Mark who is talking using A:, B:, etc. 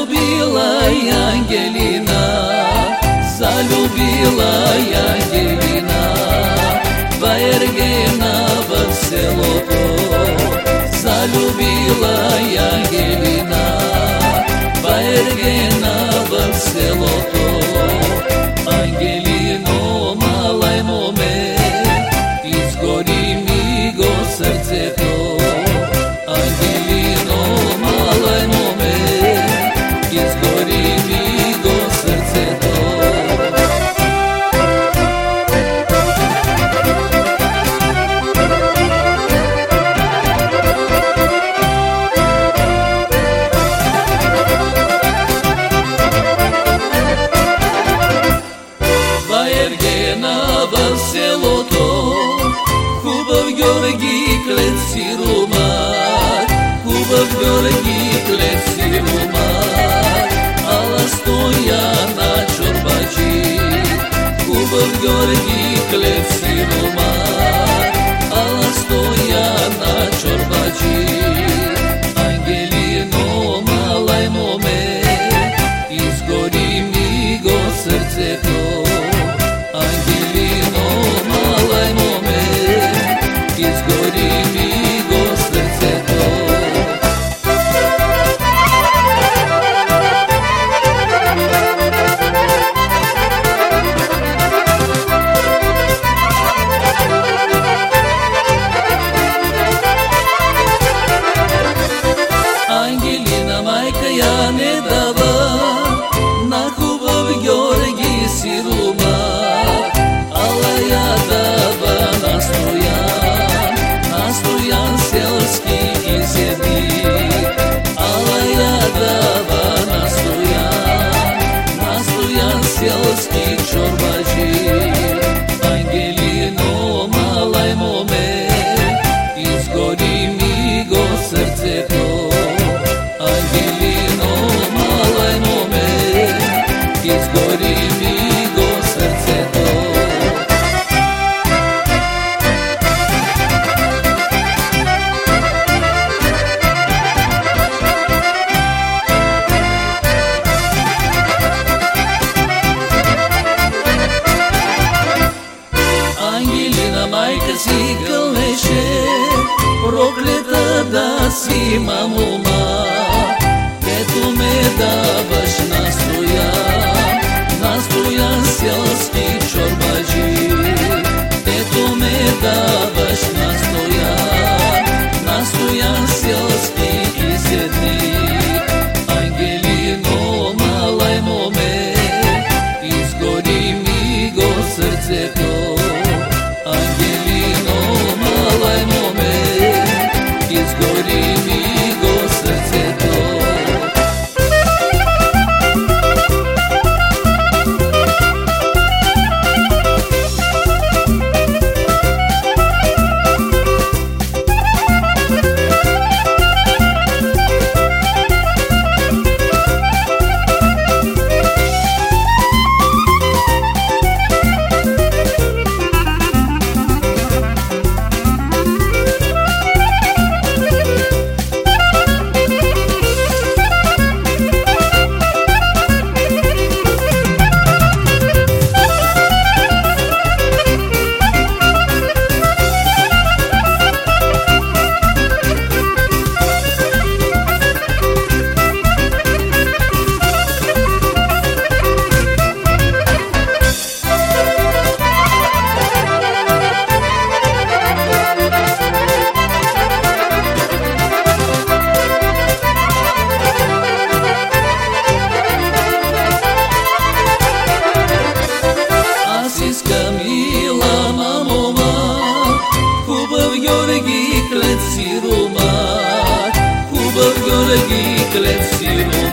A: Заljubila je Angelina Zaljubila je Angelina Vajergena v selo to Zaljubila je Angelina Vajergena good да си мамома, дето ме даваш настоя, настоя селски чорбаджи, дето ме даваш Let's see.